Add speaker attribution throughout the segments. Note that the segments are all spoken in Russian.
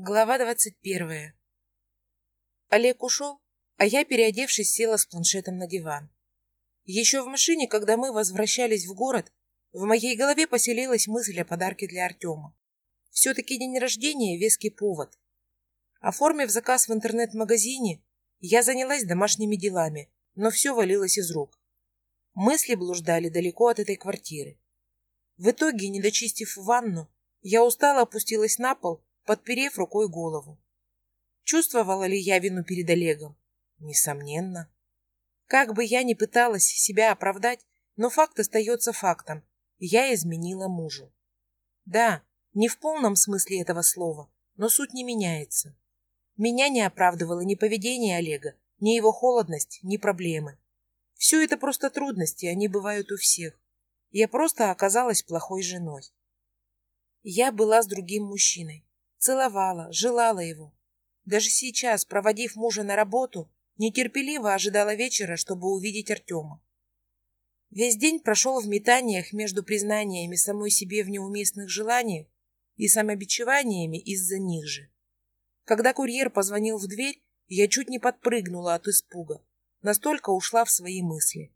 Speaker 1: Глава двадцать первая. Олег ушел, а я, переодевшись, села с планшетом на диван. Еще в машине, когда мы возвращались в город, в моей голове поселилась мысль о подарке для Артема. Все-таки день рождения – веский повод. Оформив заказ в интернет-магазине, я занялась домашними делами, но все валилось из рук. Мысли блуждали далеко от этой квартиры. В итоге, не дочистив ванну, я устало опустилась на пол подперев рукой голову. Чувствовала ли я вину перед Олегом? Несомненно. Как бы я ни пыталась себя оправдать, но факт остается фактом. Я изменила мужу. Да, не в полном смысле этого слова, но суть не меняется. Меня не оправдывало ни поведение Олега, ни его холодность, ни проблемы. Все это просто трудности, они бывают у всех. Я просто оказалась плохой женой. Я была с другим мужчиной. Целовала, желала его. Даже сейчас, проводив мужа на работу, нетерпеливо ожидала вечера, чтобы увидеть Артема. Весь день прошел в метаниях между признаниями самой себе в неуместных желаниях и самобичеваниями из-за них же. Когда курьер позвонил в дверь, я чуть не подпрыгнула от испуга. Настолько ушла в свои мысли.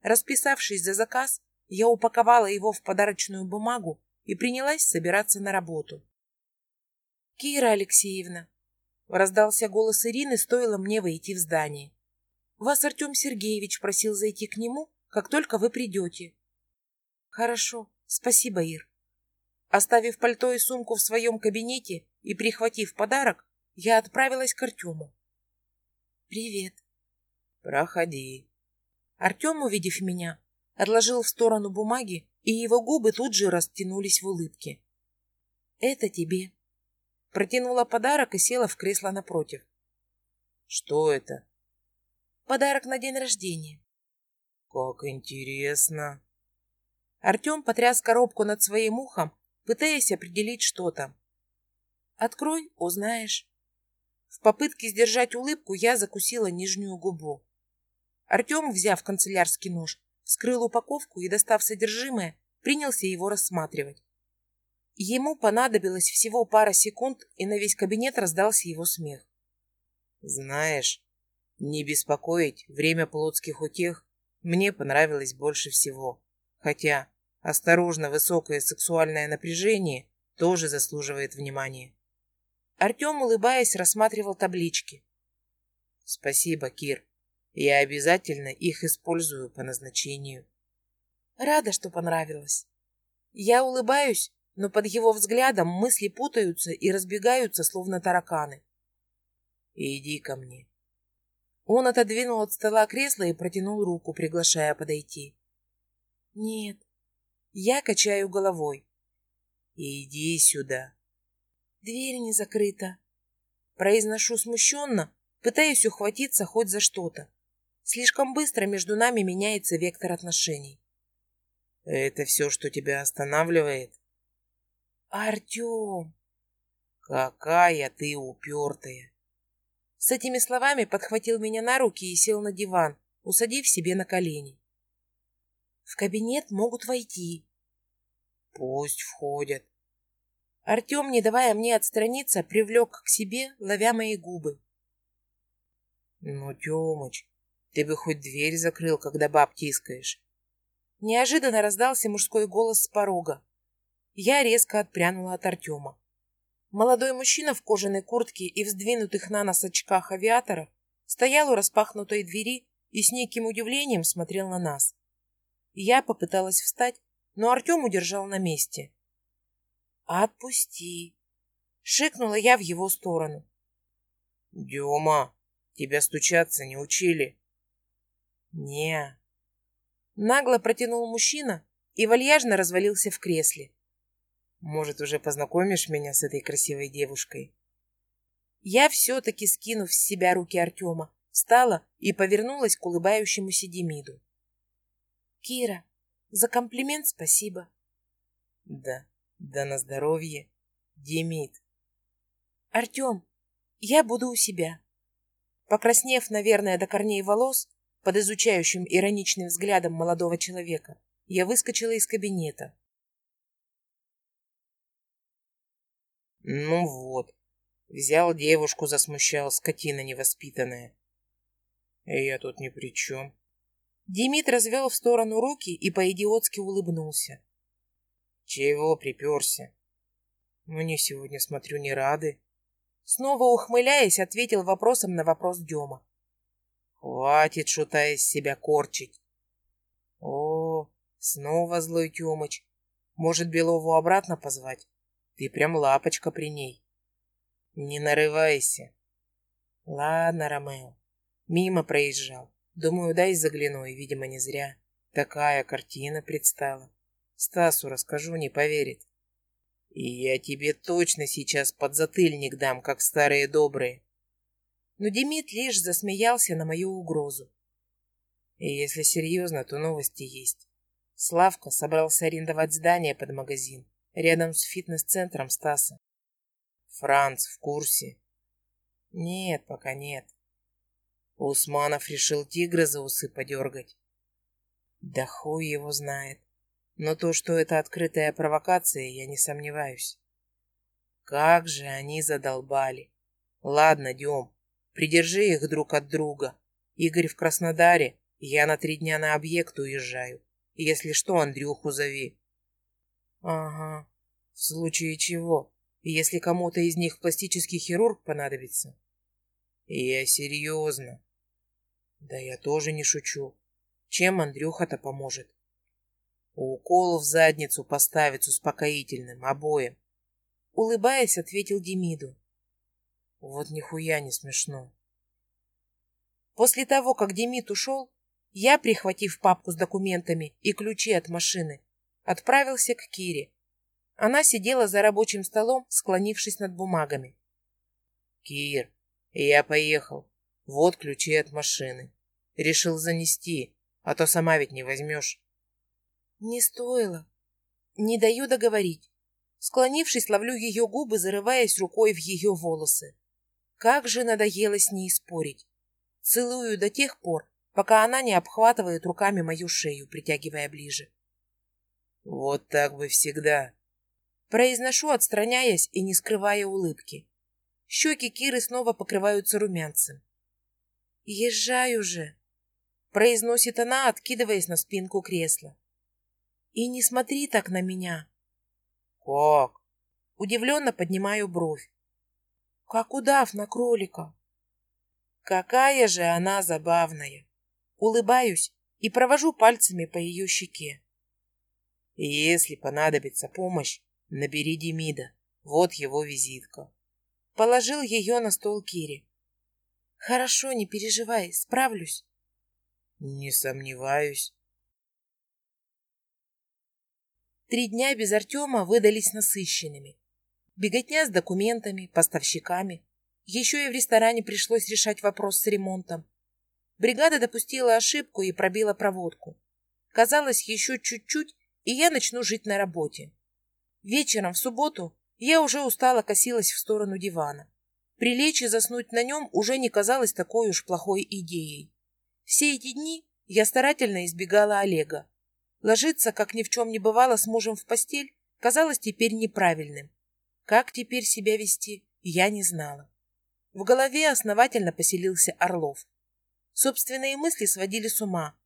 Speaker 1: Расписавшись за заказ, я упаковала его в подарочную бумагу и принялась собираться на работу. «Кира Алексеевна!» Раздался голос Ирины, стоило мне войти в здание. «Вас Артем Сергеевич просил зайти к нему, как только вы придете». «Хорошо, спасибо, Ир». Оставив пальто и сумку в своем кабинете и прихватив подарок, я отправилась к Артему. «Привет».
Speaker 2: «Проходи».
Speaker 1: Артем, увидев меня, отложил в сторону бумаги, и его губы тут же растянулись в улыбке. «Это тебе». Протянула подарок и села в кресло напротив.
Speaker 2: Что это?
Speaker 1: Подарок на день рождения.
Speaker 2: Как интересно.
Speaker 1: Артем потряс коробку над своим ухом, пытаясь определить, что там. Открой, узнаешь. В попытке сдержать улыбку я закусила нижнюю губу. Артем, взяв канцелярский нож, вскрыл упаковку и, достав содержимое, принялся его рассматривать. Ему понадобилось всего пара секунд, и на весь кабинет раздался его смех.
Speaker 2: «Знаешь, не беспокоить время плотских утех мне понравилось больше всего. Хотя осторожно высокое сексуальное напряжение тоже заслуживает внимания».
Speaker 1: Артем, улыбаясь, рассматривал таблички.
Speaker 2: «Спасибо, Кир. Я обязательно их использую по назначению».
Speaker 1: «Рада, что понравилось. Я улыбаюсь, но под его взглядом мысли путаются и разбегаются, словно тараканы.
Speaker 2: «Иди ко мне».
Speaker 1: Он отодвинул от стола кресло и протянул руку, приглашая подойти. «Нет». Я качаю головой.
Speaker 2: «Иди сюда».
Speaker 1: «Дверь не закрыта». Произношу смущенно, пытаясь ухватиться хоть за что-то. Слишком быстро между нами меняется вектор отношений.
Speaker 2: «Это все, что тебя останавливает?»
Speaker 1: «Артем!»
Speaker 2: «Какая ты упертая!»
Speaker 1: С этими словами подхватил меня на руки и сел на диван, усадив себе на колени. «В кабинет могут войти».
Speaker 2: «Пусть входят».
Speaker 1: Артем, не давая мне отстраниться, привлек к себе, ловя мои губы.
Speaker 2: «Ну, Темыч, ты бы хоть дверь закрыл, когда баб тискаешь».
Speaker 1: Неожиданно раздался мужской голос с порога. Я резко отпрянула от Артема. Молодой мужчина в кожаной куртке и в сдвинутых на нос очках авиатора стоял у распахнутой двери и с неким удивлением смотрел на нас. Я попыталась встать, но Артем удержал на месте. «Отпусти!» — шикнула я в его сторону.
Speaker 2: «Дема, тебя стучаться не учили?»
Speaker 1: «Не». Нагло протянул мужчина и вальяжно развалился в кресле.
Speaker 2: Может, уже познакомишь меня с этой красивой девушкой?»
Speaker 1: Я все-таки, скинув с себя руки Артема, встала и повернулась к улыбающемуся Демиду. «Кира, за комплимент спасибо».
Speaker 2: «Да, да на здоровье, Демид».
Speaker 1: «Артем, я буду у себя». Покраснев, наверное, до корней волос, под изучающим ироничным взглядом молодого человека, я выскочила из кабинета.
Speaker 2: Ну вот, Взял девушку, засмущал, скотина невоспитанная. Я тут ни при чем.
Speaker 1: Демид развел в сторону руки и по-идиотски улыбнулся.
Speaker 2: Чего приперся? Мне сегодня, смотрю, не рады.
Speaker 1: Снова ухмыляясь, ответил вопросом на вопрос Дема.
Speaker 2: Хватит шута из себя корчить. О, снова злой Тёмыч. Может, Белову обратно позвать? Ты прям лапочка при ней. Не нарывайся.
Speaker 1: Ладно, Ромео. Мимо проезжал. Думаю, дай загляну, и, видимо, не зря. Такая картина предстала. Стасу расскажу, не поверит.
Speaker 2: И я тебе точно сейчас подзатыльник дам, как старые добрые.
Speaker 1: Но Демид лишь засмеялся на мою угрозу.
Speaker 2: И если серьезно, то новости есть. Славка собрался арендовать здание под магазин рядом с фитнес-центром Стаса. Франц в курсе?
Speaker 1: Нет, пока нет.
Speaker 2: Усманов решил тигра за усы подергать.
Speaker 1: Да хуй его знает. Но то, что это открытая провокация, я не сомневаюсь.
Speaker 2: Как же они задолбали. Ладно, Дем, придержи их друг от друга. Игорь в Краснодаре, я на три дня на объект уезжаю. Если что, Андрюху зови.
Speaker 1: Ага, в случае чего, если кому-то из них пластический хирург понадобится.
Speaker 2: Я серьезно.
Speaker 1: Да я тоже не шучу. Чем Андрюха-то поможет?
Speaker 2: Укол в задницу поставить с успокоительным, обоим.
Speaker 1: Улыбаясь, ответил Демиду.
Speaker 2: Вот нихуя не смешно.
Speaker 1: После того, как Демид ушел, я, прихватив папку с документами и ключи от машины, отправился к Кире. Она сидела за рабочим столом, склонившись над бумагами.
Speaker 2: «Кир, я поехал. Вот ключи от машины. Решил занести, а то сама ведь не возьмешь».
Speaker 1: Не стоило. Не даю договорить. Склонившись, ловлю ее губы, зарываясь рукой в ее волосы. Как же надоело с ней спорить. Целую до тех пор, пока она не обхватывает руками мою шею, притягивая ближе.
Speaker 2: Вот так бы всегда.
Speaker 1: Произношу, отстраняясь и не скрывая улыбки. Щеки Киры снова покрываются румянцем. «Езжай уже!» произносит она, откидываясь на спинку кресла. И не смотри так на меня.
Speaker 2: Как?
Speaker 1: Удивленно поднимаю бровь. Как удав на кролика.
Speaker 2: Какая же она забавная.
Speaker 1: Улыбаюсь и провожу пальцами по ее щеке.
Speaker 2: Если понадобится помощь, набери Демида. Вот его визитка.
Speaker 1: Положил ее на стол Кири. Хорошо, не переживай, справлюсь.
Speaker 2: Не сомневаюсь.
Speaker 1: Три дня без Артема выдались насыщенными. Беготня с документами, поставщиками. Еще и в ресторане пришлось решать вопрос с ремонтом. Бригада допустила ошибку и пробила проводку. Казалось, еще чуть-чуть, и я начну жить на работе. Вечером в субботу я уже устало косилась в сторону дивана. Прилечь и заснуть на нем уже не казалось такой уж плохой идеей. Все эти дни я старательно избегала Олега. Ложиться, как ни в чем не бывало, с мужем в постель, казалось теперь неправильным. Как теперь себя вести, я не знала. В голове основательно поселился Орлов. Собственные мысли сводили с ума.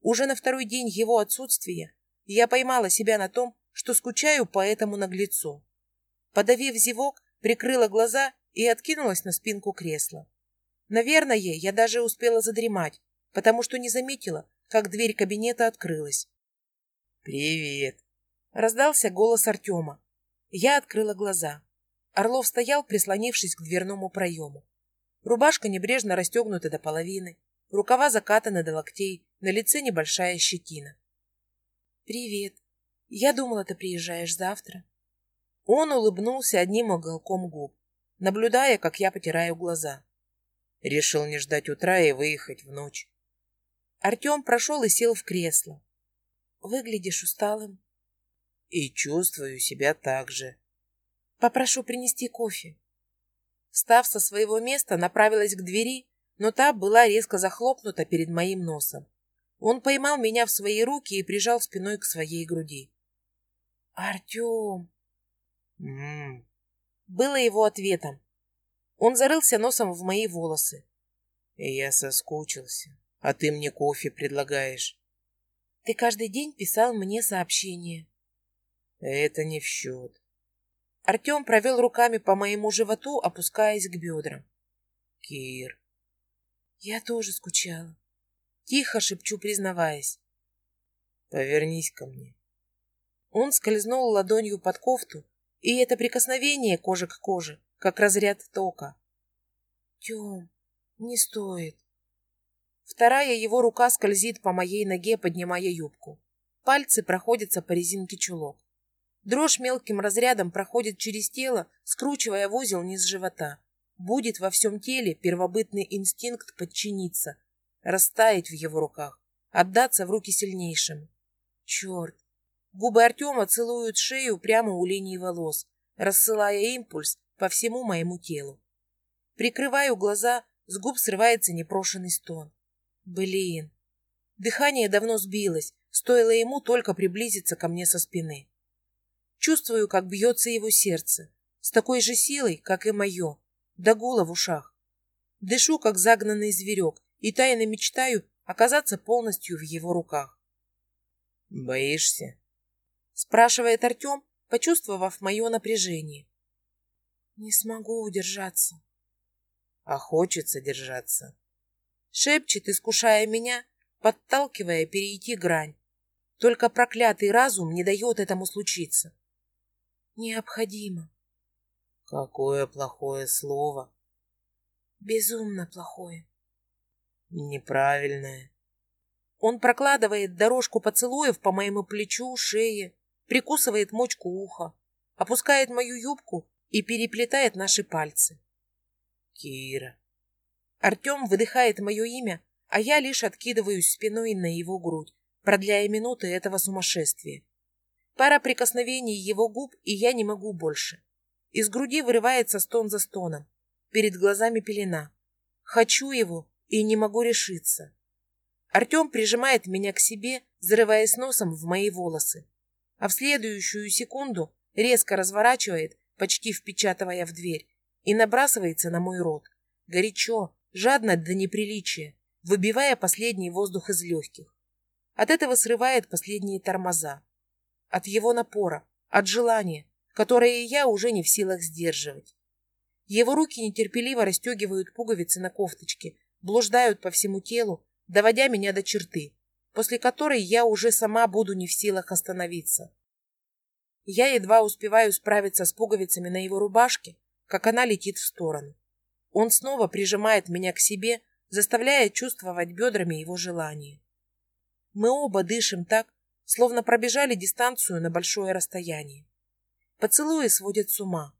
Speaker 1: Уже на второй день его отсутствия я поймала себя на том, что скучаю по этому наглецу. Подавив зевок, прикрыла глаза и откинулась на спинку кресла. Наверное, я даже успела задремать, потому что не заметила, как дверь кабинета открылась.
Speaker 2: «Привет!»
Speaker 1: — раздался голос Артема. Я открыла глаза. Орлов стоял, прислонившись к дверному проему. Рубашка небрежно расстегнута до половины, рукава закатаны до локтей, на лице небольшая щетина. «Привет. Я думала, ты приезжаешь завтра». Он улыбнулся одним уголком губ, наблюдая, как я потираю глаза.
Speaker 2: Решил не ждать утра и выехать в ночь.
Speaker 1: Артем прошел и сел в кресло. Выглядишь усталым.
Speaker 2: И чувствую себя так же.
Speaker 1: Попрошу принести кофе. Встав со своего места, направилась к двери, но та была резко захлопнута перед моим носом. Он поймал меня в свои руки и прижал спиной к своей груди. «Артем!»
Speaker 2: «М-м-м!»
Speaker 1: Было его ответом. Он зарылся носом в мои волосы.
Speaker 2: Я соскучился, а ты мне кофе предлагаешь.
Speaker 1: Ты каждый день писал мне сообщения.
Speaker 2: Это не в счет.
Speaker 1: Артем провел руками по моему животу, опускаясь к бедрам.
Speaker 2: Кир.
Speaker 1: Я тоже скучала. Тихо шепчу, признаваясь.
Speaker 2: Повернись ко мне.
Speaker 1: Он скользнул ладонью под кофту, и это прикосновение кожи к коже, как разряд тока. Тем, не стоит. Вторая его рука скользит по моей ноге, поднимая юбку. Пальцы проходятся по резинке чулок. Дрожь мелким разрядом проходит через тело, скручивая в узел низ живота. Будет во всем теле первобытный инстинкт подчиниться, растаять в его руках, отдаться в руки сильнейшим. Черт! Губы Артема целуют шею прямо у линии волос, рассылая импульс по всему моему телу. Прикрываю глаза, с губ срывается непрошенный стон. Блин! Дыхание давно сбилось, стоило ему только приблизиться ко мне со спины. Чувствую, как бьется его сердце, с такой же силой, как и мое, до гула в ушах. Дышу, как загнанный зверек, и тайно мечтаю оказаться полностью в его руках.
Speaker 2: «Боишься?»
Speaker 1: — спрашивает Артем, почувствовав мое напряжение. «Не смогу удержаться».
Speaker 2: «А хочется держаться».
Speaker 1: Шепчет, искушая меня, подталкивая перейти грань. Только проклятый разум не дает этому случиться. Необходимо.
Speaker 2: Какое плохое слово.
Speaker 1: Безумно плохое.
Speaker 2: Неправильное.
Speaker 1: Он прокладывает дорожку поцелуев по моему плечу, шее, прикусывает мочку уха, опускает мою юбку и переплетает наши пальцы.
Speaker 2: Кира.
Speaker 1: Артем выдыхает мое имя, а я лишь откидываюсь спиной на его грудь, продляя минуты этого сумасшествия. Пара прикосновений его губ, и я не могу больше. Из груди вырывается стон за стоном. Перед глазами пелена. Хочу его и не могу решиться. Артем прижимает меня к себе, зарываясь носом в мои волосы. А в следующую секунду резко разворачивает, почти впечатывая в дверь, и набрасывается на мой рот. Горячо, жадно до неприличия, выбивая последний воздух из легких. От этого срывает последние тормоза от его напора, от желания, которое я уже не в силах сдерживать. Его руки нетерпеливо расстегивают пуговицы на кофточке, блуждают по всему телу, доводя меня до черты, после которой я уже сама буду не в силах остановиться. Я едва успеваю справиться с пуговицами на его рубашке, как она летит в сторону. Он снова прижимает меня к себе, заставляя чувствовать бедрами его желание. Мы оба дышим так, словно пробежали дистанцию на большое расстояние. Поцелуи сводят с ума.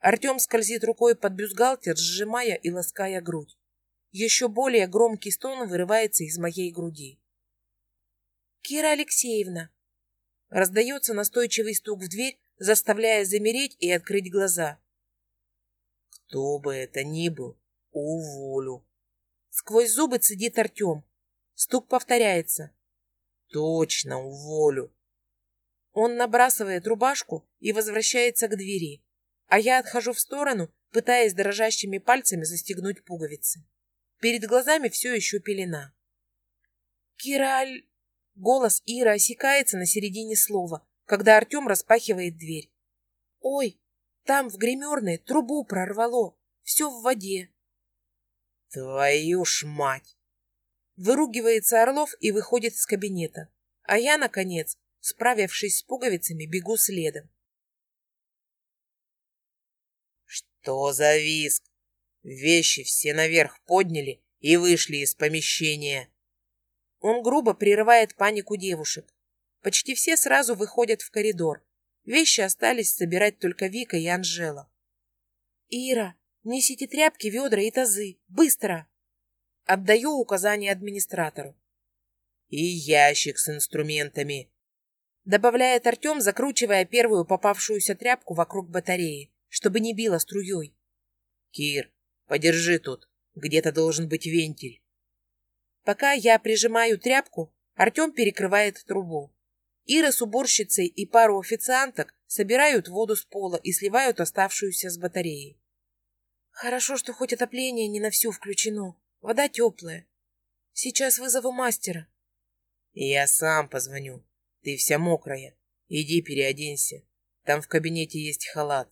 Speaker 1: Артем скользит рукой под бюстгальтер, сжимая и лаская грудь. Еще более громкий стон вырывается из моей груди. «Кира Алексеевна!» Раздается настойчивый стук в дверь, заставляя замереть и открыть глаза.
Speaker 2: «Кто бы это ни был, уволю!»
Speaker 1: Сквозь зубы цедит Артем. Стук повторяется.
Speaker 2: Точно, уволю.
Speaker 1: Он набрасывает рубашку и возвращается к двери, а я отхожу в сторону, пытаясь дрожащими пальцами застегнуть пуговицы. Перед глазами все еще пелена. «Кираль...» Голос Ира осекается на середине слова, когда Артем распахивает дверь. «Ой, там в гримерной трубу прорвало, все в воде».
Speaker 2: «Твою ж мать!»
Speaker 1: Выругивается Орлов и выходит из кабинета. А я, наконец, справившись с пуговицами, бегу следом.
Speaker 2: Что за виск? Вещи все наверх подняли и вышли из помещения.
Speaker 1: Он грубо прерывает панику девушек. Почти все сразу выходят в коридор. Вещи остались собирать только Вика и Анжела. «Ира, несите тряпки, ведра и тазы. Быстро!» Отдаю указание администратору.
Speaker 2: И ящик с инструментами.
Speaker 1: Добавляет Артем, закручивая первую попавшуюся тряпку вокруг батареи, чтобы не било струей.
Speaker 2: Кир, подержи тут. Где-то должен быть вентиль.
Speaker 1: Пока я прижимаю тряпку, Артем перекрывает трубу. Ира с уборщицей и пару официанток собирают воду с пола и сливают оставшуюся с батареи. Хорошо, что хоть отопление не на всю включено. Вода теплая. Сейчас вызову мастера.
Speaker 2: Я сам позвоню. Ты вся мокрая. Иди переоденься. Там в кабинете есть халат.